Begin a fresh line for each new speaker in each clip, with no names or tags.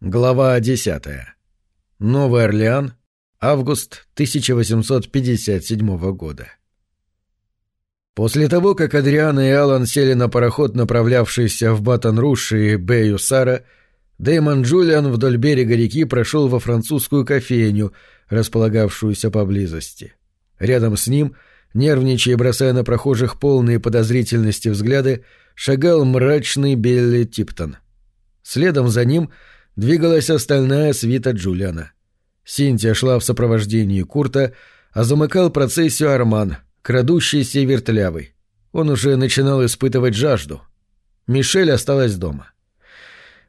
Глава 10. Новый Орлеан. Август 1857 года. После того, как Адриана и Алан сели на пароход, направлявшийся в Батон-Руш и Бэю-Сара, Дэймон Джулиан вдоль берега реки прошел во французскую кофейню, располагавшуюся поблизости. Рядом с ним, нервничая и бросая на прохожих полные подозрительности взгляды, шагал мрачный Билли Типтон. Следом за ним — двигалась остальная свита Джулиана. Синтия шла в сопровождении Курта, а замыкал процессию Арман, крадущийся вертлявый. Он уже начинал испытывать жажду. Мишель осталась дома.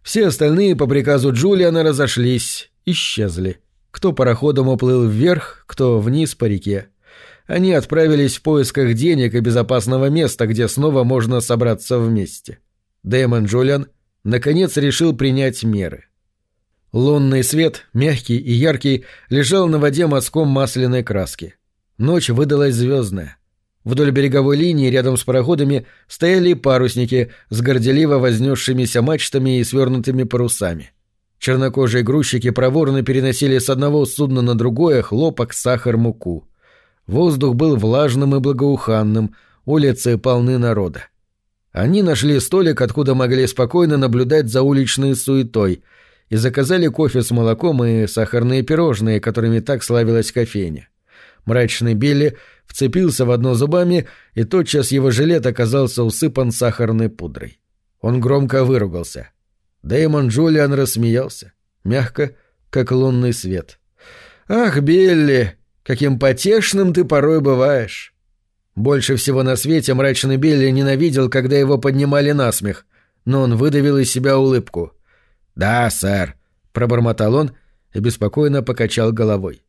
Все остальные по приказу Джулиана разошлись, исчезли. Кто пароходом уплыл вверх, кто вниз по реке. Они отправились в поисках денег и безопасного места, где снова можно собраться вместе. Дэймон Джулиан наконец решил принять меры. Лунный свет, мягкий и яркий, лежал на воде мазком масляной краски. Ночь выдалась звездная. Вдоль береговой линии рядом с пароходами стояли парусники с горделиво вознесшимися мачтами и свернутыми парусами. Чернокожие грузчики проворно переносили с одного судна на другое хлопок, сахар, муку. Воздух был влажным и благоуханным, улицы полны народа. Они нашли столик, откуда могли спокойно наблюдать за уличной суетой — и заказали кофе с молоком и сахарные пирожные, которыми так славилась кофейня. Мрачный Билли вцепился в одно зубами, и тотчас его жилет оказался усыпан сахарной пудрой. Он громко выругался. Дэймон Джулиан рассмеялся, мягко, как лунный свет. «Ах, Билли, каким потешным ты порой бываешь!» Больше всего на свете мрачный Билли ненавидел, когда его поднимали на смех, но он выдавил из себя улыбку. «Да, сэр», — пробормотал он и беспокойно покачал головой.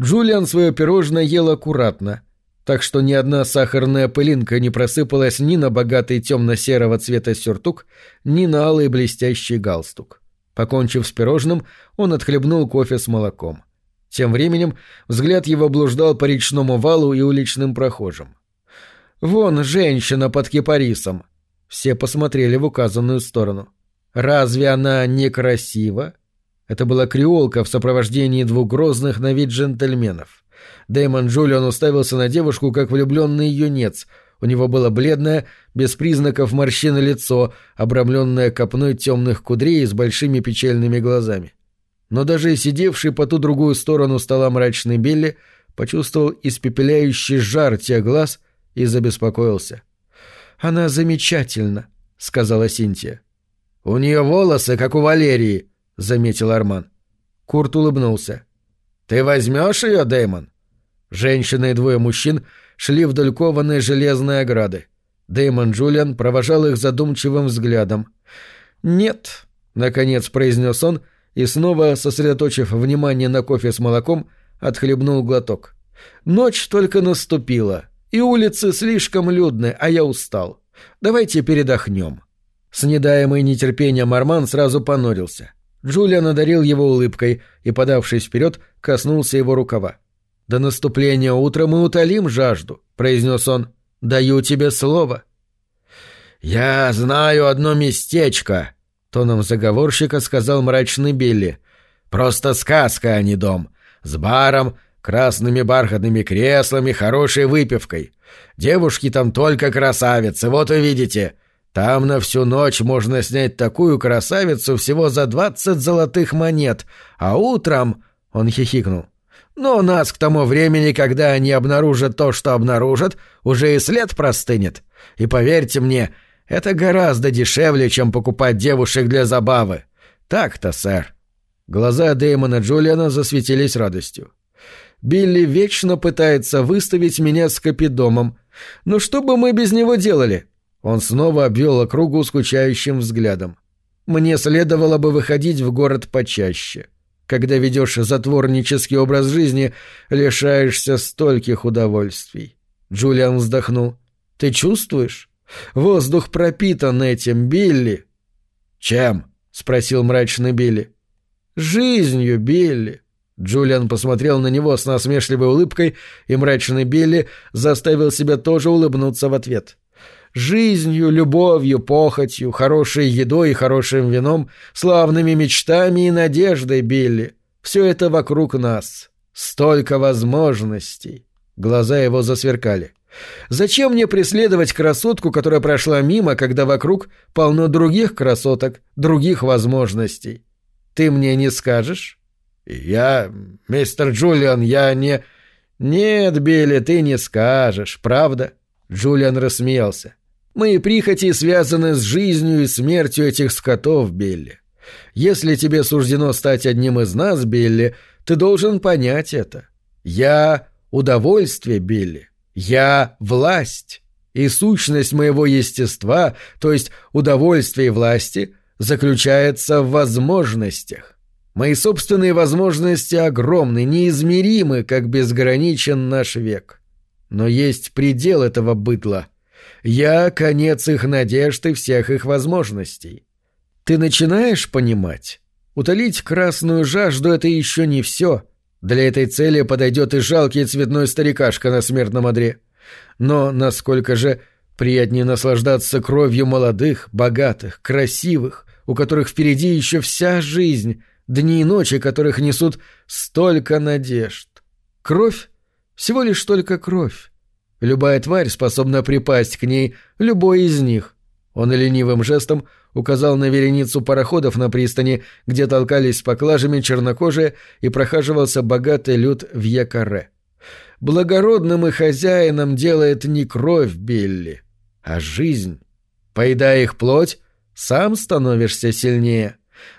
Джулиан свое пирожное ел аккуратно, так что ни одна сахарная пылинка не просыпалась ни на богатый темно-серого цвета сюртук, ни на алый блестящий галстук. Покончив с пирожным, он отхлебнул кофе с молоком. Тем временем взгляд его блуждал по речному валу и уличным прохожим. «Вон женщина под кипарисом!» Все посмотрели в указанную сторону. Разве она некрасива? Это была креолка в сопровождении двух грозных на вид джентльменов. Дэймон Джулиан уставился на девушку, как влюбленный юнец. У него было бледное, без признаков морщины лицо, обрамленное копной темных кудрей с большими печальными глазами. Но даже сидевший по ту другую сторону стола мрачный Билли почувствовал испепеляющий жар тех глаз и забеспокоился. «Она замечательна», — сказала Синтия. «У нее волосы, как у Валерии», — заметил Арман. Курт улыбнулся. «Ты возьмешь ее, Дэймон?» Женщина и двое мужчин шли вдоль кованой железной ограды. Дэймон Джулиан провожал их задумчивым взглядом. «Нет», — наконец произнес он, и снова, сосредоточив внимание на кофе с молоком, отхлебнул глоток. «Ночь только наступила, и улицы слишком людны, а я устал. Давайте передохнем». С недаемой нетерпением Арман сразу понурился. Джулиан одарил его улыбкой и, подавшись вперед, коснулся его рукава. «До наступления утра мы утолим жажду», — произнес он. «Даю тебе слово». «Я знаю одно местечко», — тоном заговорщика сказал мрачный Билли. «Просто сказка, а не дом. С баром, красными бархатными креслами, хорошей выпивкой. Девушки там только красавицы, вот увидите. Там на всю ночь можно снять такую красавицу всего за двадцать золотых монет, а утром...» — он хихикнул. «Но нас к тому времени, когда они обнаружат то, что обнаружат, уже и след простынет. И поверьте мне, это гораздо дешевле, чем покупать девушек для забавы. Так-то, сэр». Глаза Дэймона Джулиана засветились радостью. «Билли вечно пытается выставить меня с капидомом. Но что бы мы без него делали? Он снова обвел округу скучающим взглядом. «Мне следовало бы выходить в город почаще. Когда ведешь затворнический образ жизни, лишаешься стольких удовольствий». Джулиан вздохнул. «Ты чувствуешь? Воздух пропитан этим, Билли». «Чем?» — спросил мрачный Билли. «Жизнью, Билли». Джулиан посмотрел на него с насмешливой улыбкой, и мрачный Билли заставил себя тоже улыбнуться в ответ. Жизнью, любовью, похотью, хорошей едой и хорошим вином, славными мечтами и надеждой, Билли. Все это вокруг нас. Столько возможностей. Глаза его засверкали. Зачем мне преследовать красотку, которая прошла мимо, когда вокруг полно других красоток, других возможностей? Ты мне не скажешь? Я, мистер Джулиан, я не... Нет, Билли, ты не скажешь, правда? Джулиан рассмеялся. Мои прихоти связаны с жизнью и смертью этих скотов, Билли. Если тебе суждено стать одним из нас, Билли, ты должен понять это. Я — удовольствие, Билли. Я — власть. И сущность моего естества, то есть удовольствие и власти, заключается в возможностях. Мои собственные возможности огромны, неизмеримы, как безграничен наш век. Но есть предел этого быдла. Я — конец их надежд и всех их возможностей. Ты начинаешь понимать? Утолить красную жажду — это еще не все — для этой цели подойдет и жалкий цветной старикашка на смертном одре. Но насколько же приятнее наслаждаться кровью молодых, богатых, красивых, у которых впереди еще вся жизнь, дни и ночи которых несут столько надежд. Кровь — всего лишь только кровь. Любая тварь способна припасть к ней, любой из них. Он ленивым жестом указал на вереницу пароходов на пристани, где толкались с поклажами чернокожие и прохаживался богатый люд в якоре. Благородным и хозяином делает не кровь Билли, а жизнь. Поедая их плоть, сам становишься сильнее.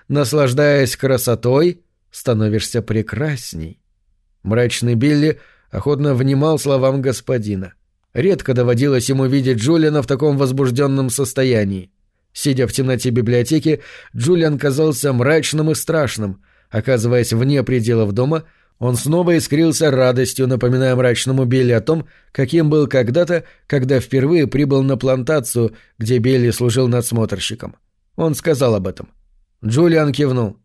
Наслаждаясь красотой, становишься прекрасней. Мрачный Билли охотно внимал словам господина. Редко доводилось ему видеть Джулиана в таком возбужденном состоянии. Сидя в темноте библиотеки, Джулиан казался мрачным и страшным. Оказываясь вне пределов дома, он снова искрился радостью, напоминая мрачному Билли о том, каким был когда-то, когда впервые прибыл на плантацию, где Билли служил надсмотрщиком. Он сказал об этом. Джулиан кивнул.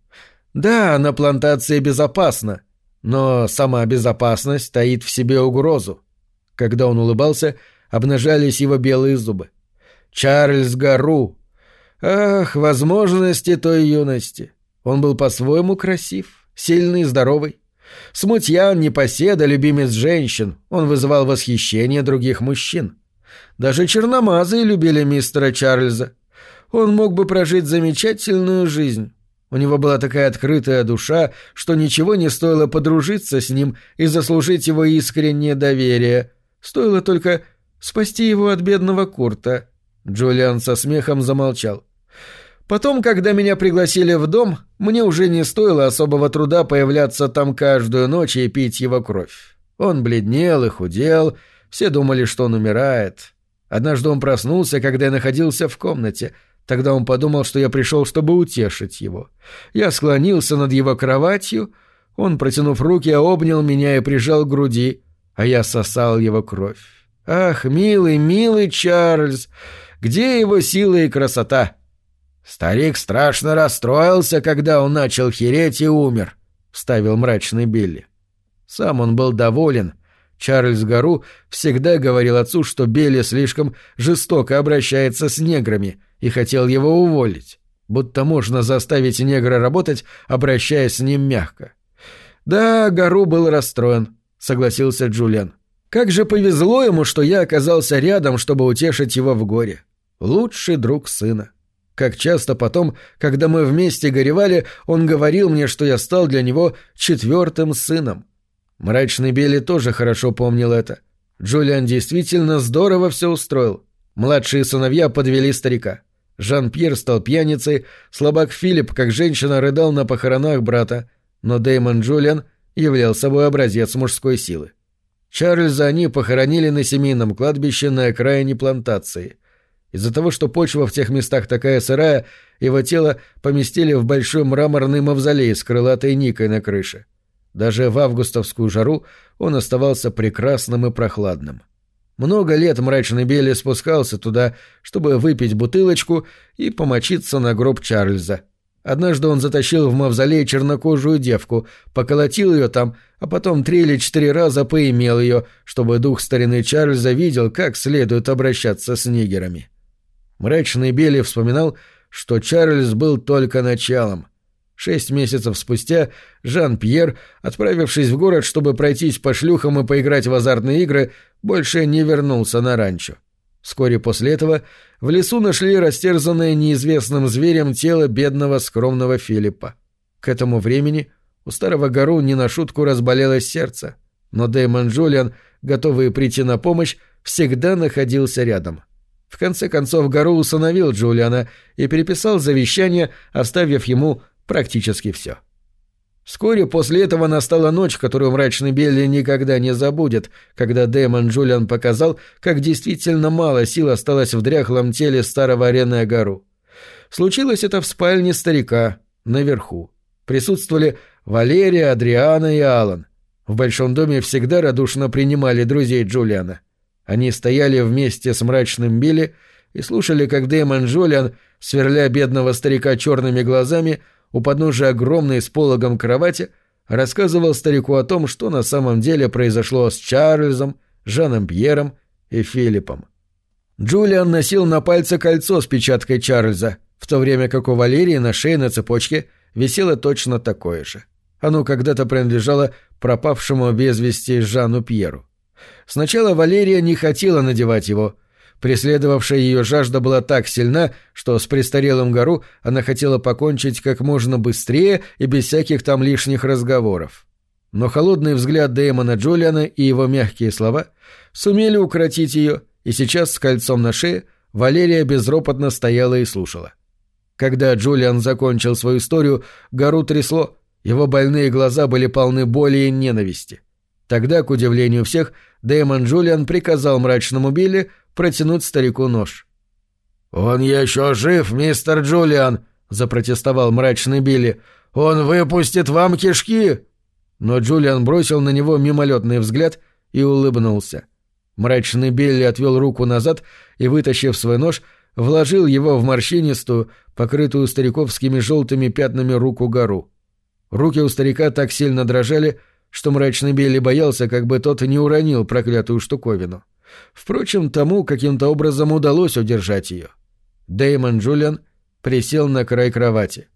«Да, на плантации безопасно, но сама безопасность таит в себе угрозу». Когда он улыбался, обнажались его белые зубы. «Чарльз Гару, Ах, возможности той юности. Он был по-своему красив, сильный, здоровый. Смутьян, непоседа, любимец женщин, он вызывал восхищение других мужчин. Даже черномазые любили мистера Чарльза. Он мог бы прожить замечательную жизнь. У него была такая открытая душа, что ничего не стоило подружиться с ним и заслужить его искреннее доверие. Стоило только спасти его от бедного Курта. Джулиан со смехом замолчал. Потом, когда меня пригласили в дом, мне уже не стоило особого труда появляться там каждую ночь и пить его кровь. Он бледнел и худел, все думали, что он умирает. Однажды он проснулся, когда я находился в комнате. Тогда он подумал, что я пришел, чтобы утешить его. Я склонился над его кроватью, он, протянув руки, обнял меня и прижал к груди, а я сосал его кровь. Ах, милый, милый Чарльз, где его сила и красота? «Старик страшно расстроился, когда он начал хереть и умер», — вставил мрачный Билли. Сам он был доволен. Чарльз Гару всегда говорил отцу, что Билли слишком жестоко обращается с неграми и хотел его уволить, будто можно заставить негра работать, обращаясь с ним мягко. «Да, Гару был расстроен», — согласился Джулиан. «Как же повезло ему, что я оказался рядом, чтобы утешить его в горе. Лучший друг сына». Как часто потом, когда мы вместе горевали, он говорил мне, что я стал для него четвертым сыном. Мрачный Билли тоже хорошо помнил это. Джулиан действительно здорово все устроил. Младшие сыновья подвели старика. Жан-Пьер стал пьяницей, слабак Филипп, как женщина, рыдал на похоронах брата, но Дэймон Джулиан являл собой образец мужской силы. Чарльза они похоронили на семейном кладбище на окраине плантации. Из-за того, что почва в тех местах такая сырая, его тело поместили в большой мраморный мавзолей с крылатой никой на крыше. Даже в августовскую жару он оставался прекрасным и прохладным. Много лет мрачный Белли спускался туда, чтобы выпить бутылочку и помочиться на гроб Чарльза. Однажды он затащил в мавзолей чернокожую девку, поколотил ее там, а потом три или четыре раза поимел ее, чтобы дух старины Чарльза видел, как следует обращаться с нигерами. Мрачный Белли вспоминал, что Чарльз был только началом. Шесть месяцев спустя Жан-Пьер, отправившись в город, чтобы пройтись по шлюхам и поиграть в азартные игры, больше не вернулся на ранчо. Вскоре после этого в лесу нашли растерзанное неизвестным зверем тело бедного скромного Филиппа. К этому времени у старого гору не на шутку разболелось сердце, но Дэймон Джулиан, готовый прийти на помощь, всегда находился рядом. В конце концов Гару усыновил Джулиана и переписал завещание, оставив ему практически все. Вскоре после этого настала ночь, которую мрачный Белли никогда не забудет, когда Дэймон Джулиан показал, как действительно мало сил осталось в дряхлом теле старого Рене Гару. Случилось это в спальне старика, наверху. Присутствовали Валерия, Адриана и Алан. В большом доме всегда радушно принимали друзей Джулиана. Они стояли вместе с мрачным Билли и слушали, как Дэймон Джулиан, сверля бедного старика черными глазами, у подножия огромной с пологом кровати, рассказывал старику о том, что на самом деле произошло с Чарльзом, Жаном Пьером и Филиппом. Джулиан носил на пальце кольцо с печаткой Чарльза, в то время как у Валерии на шее на цепочке висело точно такое же. Оно когда-то принадлежало пропавшему без вести Жану Пьеру. Сначала Валерия не хотела надевать его, Преследовавшая ее жажда была так сильна, что с престарелым гору она хотела покончить как можно быстрее и без всяких там лишних разговоров. Но холодный взгляд Дэймона Джулиана и его мягкие слова сумели укротить ее, и сейчас с кольцом на шее Валерия безропотно стояла и слушала. Когда Джулиан закончил свою историю, гору трясло, его больные глаза были полны боли и ненависти. Тогда, к удивлению всех, Дэймон Джулиан приказал мрачному Билли протянуть старику нож. «Он еще жив, мистер Джулиан!» — запротестовал мрачный Билли. «Он выпустит вам кишки!» Но Джулиан бросил на него мимолетный взгляд и улыбнулся. Мрачный Билли отвел руку назад и, вытащив свой нож, вложил его в морщинистую, покрытую стариковскими желтыми пятнами руку гору. Руки у старика так сильно дрожали, что мрачный Билли боялся, как бы тот не уронил проклятую штуковину. Впрочем, тому каким-то образом удалось удержать ее. Дэймон Джулиан присел на край кровати.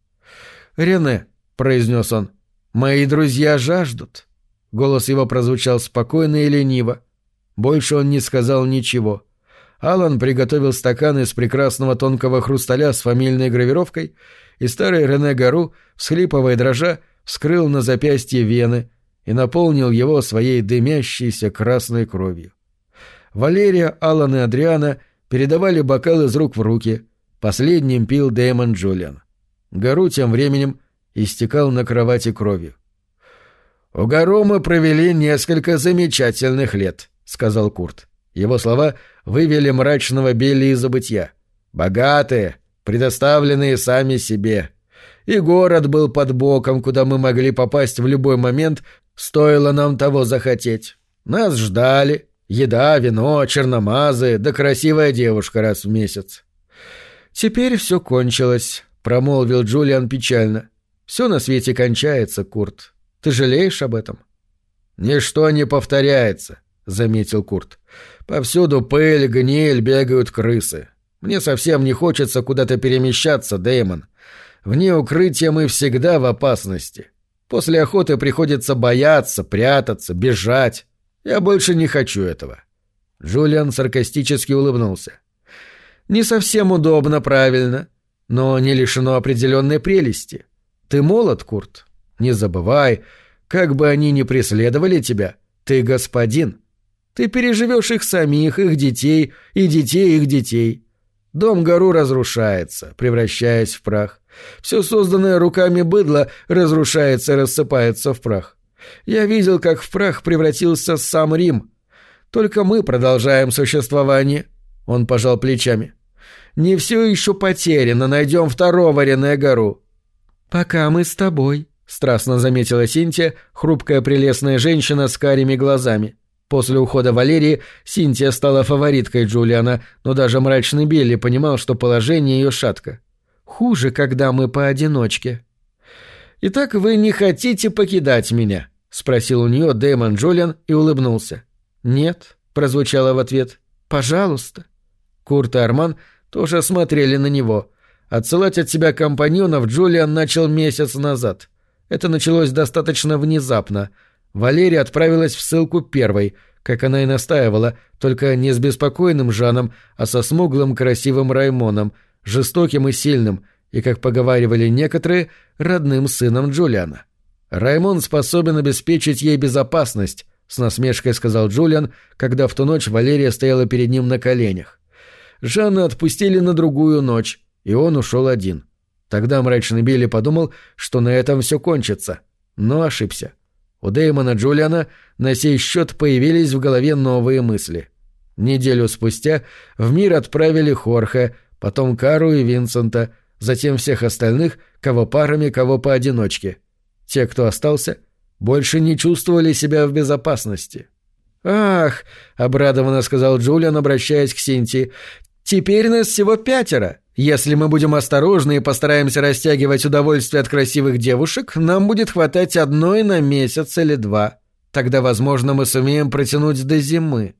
«Рене», — произнес он, — «мои друзья жаждут». Голос его прозвучал спокойно и лениво. Больше он не сказал ничего. Алан приготовил стакан из прекрасного тонкого хрусталя с фамильной гравировкой, и старый Рене Гару, всхлипывая дрожа, вскрыл на запястье вены и наполнил его своей дымящейся красной кровью. Валерия, Алан и Адриана передавали бокал из рук в руки. Последним пил Дэймон Джулиан. Гару тем временем истекал на кровати кровью. «У Гару мы провели несколько замечательных лет», — сказал Курт. Его слова вывели мрачного Белли из забытья. «Богатые, предоставленные сами себе. И город был под боком, куда мы могли попасть в любой момент, стоило нам того захотеть. Нас ждали, Еда, вино, черномазы, да красивая девушка раз в месяц. «Теперь все кончилось», — промолвил Джулиан печально. «Все на свете кончается, Курт. Ты жалеешь об этом?» «Ничто не повторяется», — заметил Курт. «Повсюду пыль, гниль, бегают крысы. Мне совсем не хочется куда-то перемещаться, Дэймон. Вне укрытия мы всегда в опасности. После охоты приходится бояться, прятаться, бежать. Я больше не хочу этого. Джулиан саркастически улыбнулся. Не совсем удобно, правильно, но не лишено определенной прелести. Ты молод, Курт. Не забывай, как бы они ни преследовали тебя, ты господин. Ты переживешь их самих, их детей и детей их детей. Дом гору разрушается, превращаясь в прах. Все созданное руками быдло разрушается и рассыпается в прах. Я видел, как в прах превратился сам Рим. Только мы продолжаем существование. Он пожал плечами. Не все еще потеряно, найдем второго Рене Гору. Пока мы с тобой, страстно заметила Синтия, хрупкая прелестная женщина с карими глазами. После ухода Валерии Синтия стала фавориткой Джулиана, но даже мрачный Билли понимал, что положение ее шатко.
Хуже, когда мы поодиночке. «Итак, вы не хотите покидать меня?» — спросил у нее Дэймон Джулиан и улыбнулся. «Нет», — прозвучало в ответ. «Пожалуйста». Курт и Арман тоже смотрели на него. Отсылать от себя компаньонов Джулиан начал месяц назад. Это началось достаточно внезапно. Валерия отправилась в ссылку первой, как она и настаивала, только не с беспокойным Жаном, а со смуглым красивым Раймоном, жестоким и сильным, и, как поговаривали некоторые, родным сыном Джулиана. Раймон способен обеспечить ей безопасность, с насмешкой сказал Джулиан, когда в ту ночь Валерия стояла перед ним на коленях. Жанна отпустили на другую ночь, и он ушел один. Тогда мрачный Билли подумал, что на этом все кончится, но ошибся. У Дэймона Джулиана на сей счет появились в голове новые мысли. Неделю спустя в мир отправили Хорхе, потом Кару и Винсента, затем всех остальных, кого парами, кого поодиночке. Те, кто остался, больше не чувствовали себя в безопасности. «Ах!» — обрадованно сказал Джулиан, обращаясь к Синти. «Теперь нас всего пятеро. Если мы будем осторожны и постараемся растягивать удовольствие от красивых девушек, нам будет хватать одной на месяц или два. Тогда, возможно, мы сумеем протянуть до зимы.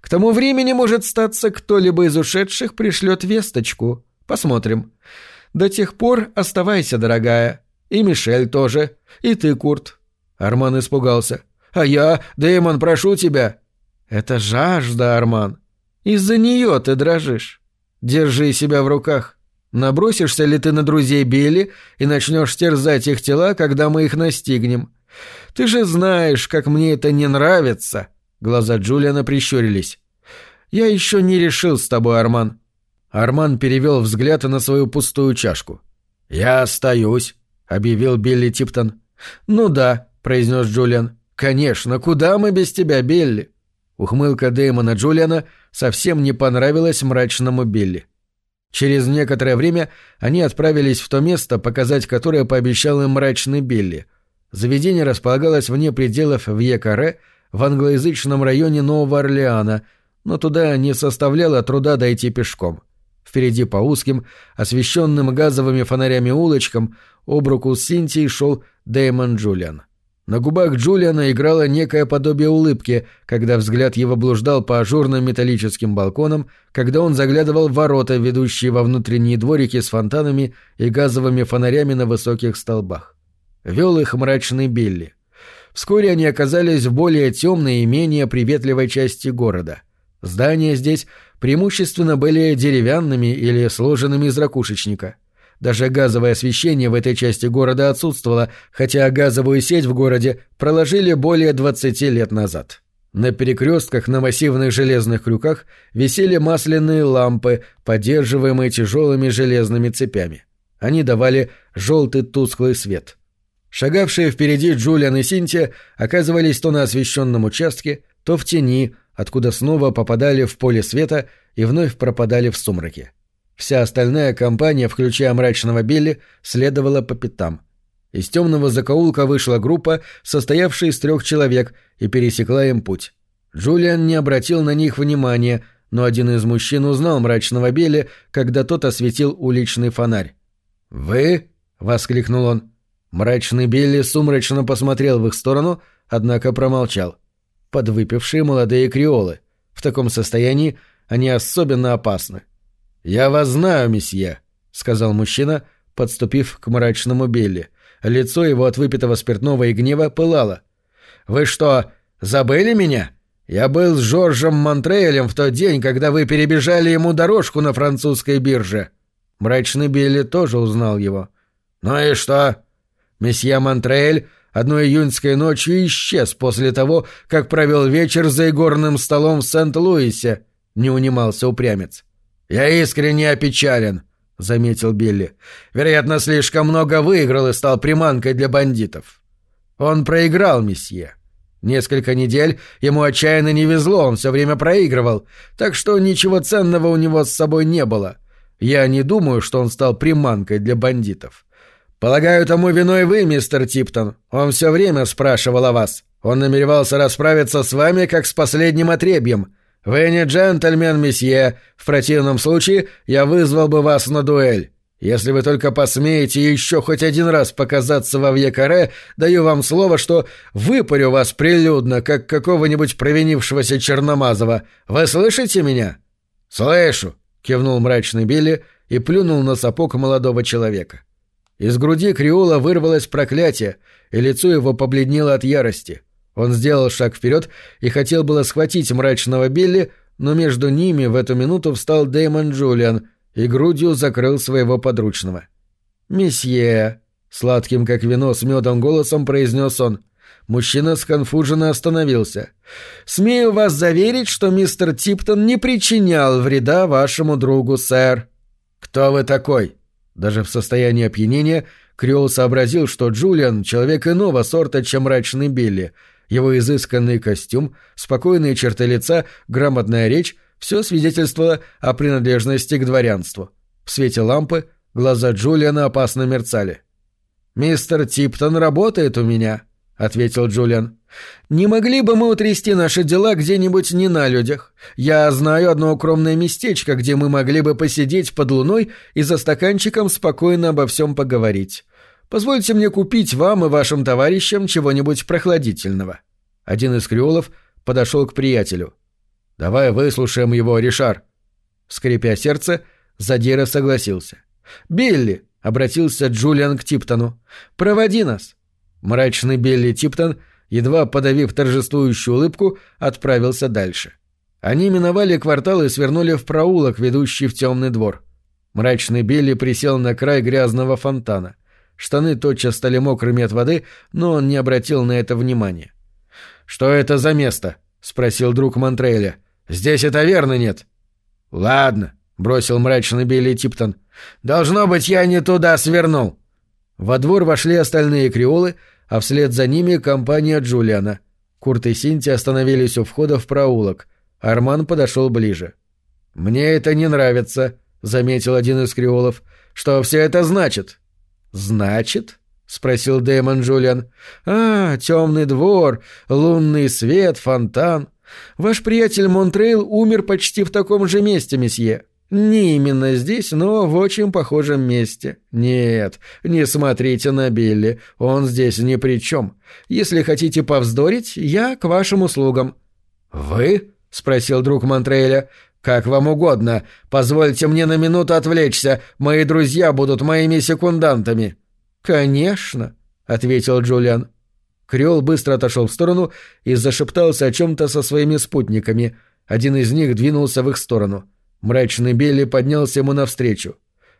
К тому времени, может статься, кто-либо из ушедших пришлет весточку. Посмотрим. До тех пор оставайся, дорогая. И Мишель тоже. И ты, Курт. Арман испугался. А я, Дэймон, прошу тебя. Это жажда, Арман. Из-за нее ты дрожишь. Держи себя в руках. Набросишься ли ты на друзей Билли и начнешь терзать их тела, когда мы их настигнем? Ты же знаешь, как мне это не нравится. Глаза Джулиана прищурились. Я еще не решил с тобой, Арман. Арман перевел взгляд на свою пустую чашку. «Я остаюсь», — объявил Билли Типтон. «Ну да», — произнес Джулиан. «Конечно, куда мы без тебя, Билли?» Ухмылка Дэймона Джулиана совсем не понравилась мрачному Билли. Через некоторое время они отправились в то место, показать которое пообещал им мрачный Билли. Заведение располагалось вне пределов Вьекаре, в англоязычном районе Нового Орлеана, но туда не составляло труда дойти пешком. — Впереди по узким, освещенным газовыми фонарями улочкам, об руку с Синтией шел Дэймон Джулиан. На губах Джулиана играло некое подобие улыбки, когда взгляд его блуждал по ажурным металлическим балконам, когда он заглядывал в ворота, ведущие во внутренние дворики с фонтанами и газовыми фонарями на высоких столбах. Вел их мрачный Билли. Вскоре они оказались в более темной и менее приветливой части города. Здания здесь преимущественно были деревянными или сложенными из ракушечника. Даже газовое освещение в этой части города отсутствовало, хотя газовую сеть в городе проложили более 20 лет назад. На перекрестках на массивных железных крюках висели масляные лампы, поддерживаемые тяжелыми железными цепями. Они давали желтый тусклый свет. Шагавшие впереди Джулиан и Синтия оказывались то на освещенном участке, то в тени, откуда снова попадали в поле света и вновь пропадали в сумраке. Вся остальная компания, включая мрачного Билли, следовала по пятам. Из темного закоулка вышла группа, состоявшая из трех человек, и пересекла им путь. Джулиан не обратил на них внимания, но один из мужчин узнал мрачного Билли, когда тот осветил уличный фонарь. «Вы?» — воскликнул он. Мрачный Билли сумрачно посмотрел в их сторону, однако промолчал подвыпившие молодые креолы. В таком состоянии они особенно опасны. «Я вас знаю, месье», — сказал мужчина, подступив к мрачному Билли. Лицо его от выпитого спиртного и гнева пылало. «Вы что, забыли меня? Я был с Жоржем Монтрейлем в тот день, когда вы перебежали ему дорожку на французской бирже». Мрачный Билли тоже узнал его. «Ну и что?» Месье Монтрейль одной июньской ночью исчез после того, как провел вечер за игорным столом в Сент-Луисе», — не унимался упрямец. «Я искренне опечален», — заметил Билли. «Вероятно, слишком много выиграл и стал приманкой для бандитов». «Он проиграл, месье. Несколько недель ему отчаянно не везло, он все время проигрывал, так что ничего ценного у него с собой не было. Я не думаю, что он стал приманкой для бандитов. «Полагаю, тому виной вы, мистер Типтон. Он все время спрашивал о вас. Он намеревался расправиться с вами, как с последним отребьем. Вы не джентльмен, месье. В противном случае я вызвал бы вас на дуэль.
Если вы только посмеете еще хоть один раз показаться во Вьекаре, даю вам слово, что выпарю вас прилюдно, как какого-нибудь провинившегося Черномазова. Вы слышите меня?» «Слышу», — кивнул мрачный Билли и плюнул на сапог молодого человека. Из груди Криола вырвалось проклятие, и лицо его побледнело от ярости. Он сделал шаг вперед и хотел было схватить мрачного Билли, но между ними в эту минуту встал Дэймон Джулиан — и грудью закрыл своего подручного. «Месье!» — сладким как вино с медом голосом произнес он. Мужчина сконфуженно остановился. «Смею вас заверить, что мистер Типтон не причинял вреда вашему другу, сэр». «Кто вы такой?» Даже в состоянии опьянения Криол сообразил, что Джулиан — человек иного сорта, чем мрачный Билли. Его изысканный костюм, спокойные черты лица, грамотная речь все свидетельствовало о принадлежности к дворянству. В свете лампы глаза Джулиана опасно мерцали. «Мистер Типтон работает у меня», — ответил Джулиан. «Не могли бы мы утрясти наши дела где-нибудь не на людях? Я знаю одно укромное местечко, где мы могли бы посидеть под луной и за стаканчиком спокойно обо всем поговорить. Позвольте мне купить вам и вашим товарищам чего-нибудь прохладительного». Один из креолов подошел к приятелю. «Давай выслушаем его, Ришар». Скрипя сердце, Задира согласился. «Билли!» — обратился Джулиан к Типтону. «Проводи нас!» Мрачный Билли Типтон, едва подавив торжествующую улыбку, отправился дальше. Они миновали квартал и свернули в проулок, ведущий в темный двор. Мрачный Билли присел на край грязного фонтана. Штаны тотчас стали мокрыми от воды, но он не обратил на это внимания. «Что это за место?» — спросил друг Монтреля. Здесь это верно нет. Ладно, бросил мрачно Билли Типтон. Должно быть, я не туда свернул. Во двор вошли остальные креолы, а вслед за ними компания Джулиана. Курт и Синти остановились у входа в проулок. Арман подошел ближе. «Мне это не нравится», — заметил один из креолов. «Что все это значит?» «Значит?» — спросил Дэймон Джулиан. «А, темный двор, лунный свет, фонтан. Ваш приятель Монтрейл умер почти в таком же месте, месье. Не именно здесь, но в очень похожем месте. Нет, не смотрите на Билли, он здесь ни при чем. Если хотите повздорить, я к вашим услугам». «Вы?» — спросил друг Монтрейля. «Как вам угодно. Позвольте мне на минуту отвлечься. Мои друзья будут моими секундантами». «Конечно», — ответил Джулиан. Креол быстро отошел в сторону и зашептался о чем-то со своими спутниками. Один из них двинулся в их сторону. Мрачный Билли поднялся ему навстречу.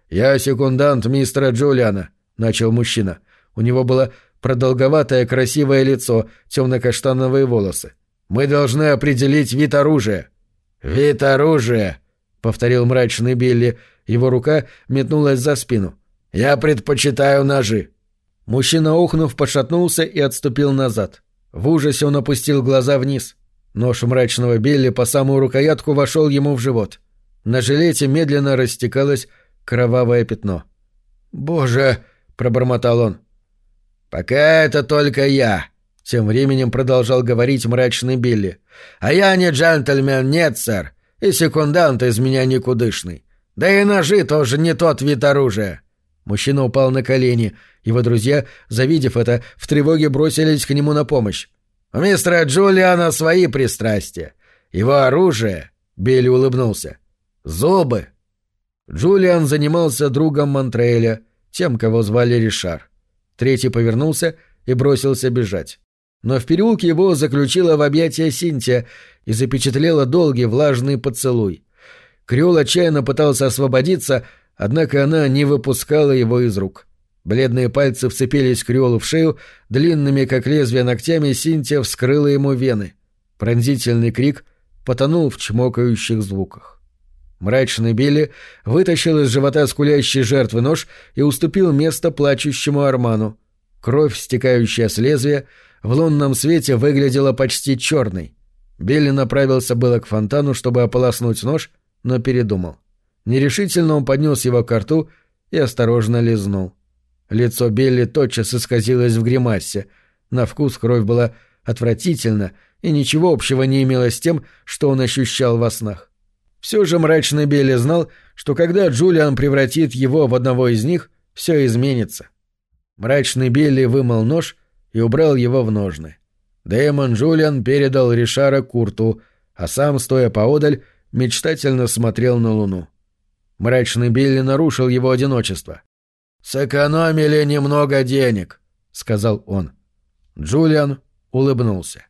«Я секундант мистера Джулиана», — начал мужчина. У него было продолговатое красивое лицо, темно-каштановые волосы. «Мы должны определить вид оружия». «Вид оружия», — повторил мрачный Билли. Его рука метнулась за спину. «Я предпочитаю ножи». Мужчина, охнув, пошатнулся и отступил назад. В ужасе он опустил глаза вниз. Нож мрачного Билли по самую рукоятку вошел ему в живот. На жилете медленно растекалось кровавое пятно. «Боже!» — пробормотал он. «Пока это только я», — тем временем продолжал говорить мрачный Билли. «А я не джентльмен, нет, сэр, и секундант из меня никудышный. Да и ножи тоже не тот вид оружия». Мужчина упал на колени — его друзья, завидев это, в тревоге бросились к нему на помощь. «У мистера Джулиана свои пристрастия. Его оружие...» — Билли улыбнулся. «Зубы!» Джулиан занимался другом Монтреля, тем, кого звали Ришар. Третий повернулся и бросился бежать. Но в переулке его заключила в объятия Синтия и запечатлела долгий влажный поцелуй. Креол отчаянно пытался освободиться, однако она не выпускала его из рук. Бледные пальцы вцепились Криолу в шею, длинными, как лезвие ногтями, Синтия вскрыла ему вены. Пронзительный крик потонул в чмокающих звуках. Мрачный Билли вытащил из живота скулящей жертвы нож и уступил место плачущему Арману. Кровь, стекающая с лезвия, в лунном свете выглядела почти черной. Билли направился было к фонтану, чтобы ополоснуть нож, но передумал. Нерешительно он поднес его к рту и осторожно лизнул. Лицо Билли тотчас исказилось в гримасе. На вкус кровь была отвратительна и ничего общего не имела с тем, что он ощущал во снах. Все же мрачный Билли знал, что когда Джулиан превратит его в одного из них, все изменится. Мрачный Билли вымыл нож и убрал его в ножны. Дэймон Джулиан передал Ришара Курту, а сам, стоя поодаль, мечтательно смотрел на луну. Мрачный Билли нарушил его одиночество. «Сэкономили немного денег», — сказал он. Джулиан улыбнулся.